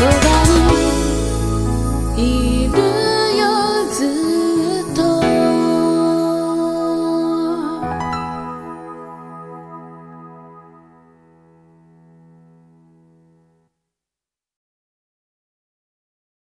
が